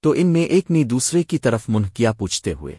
تو ان میں ایک نے دوسرے کی طرف منہ کیا پوچھتے ہوئے۔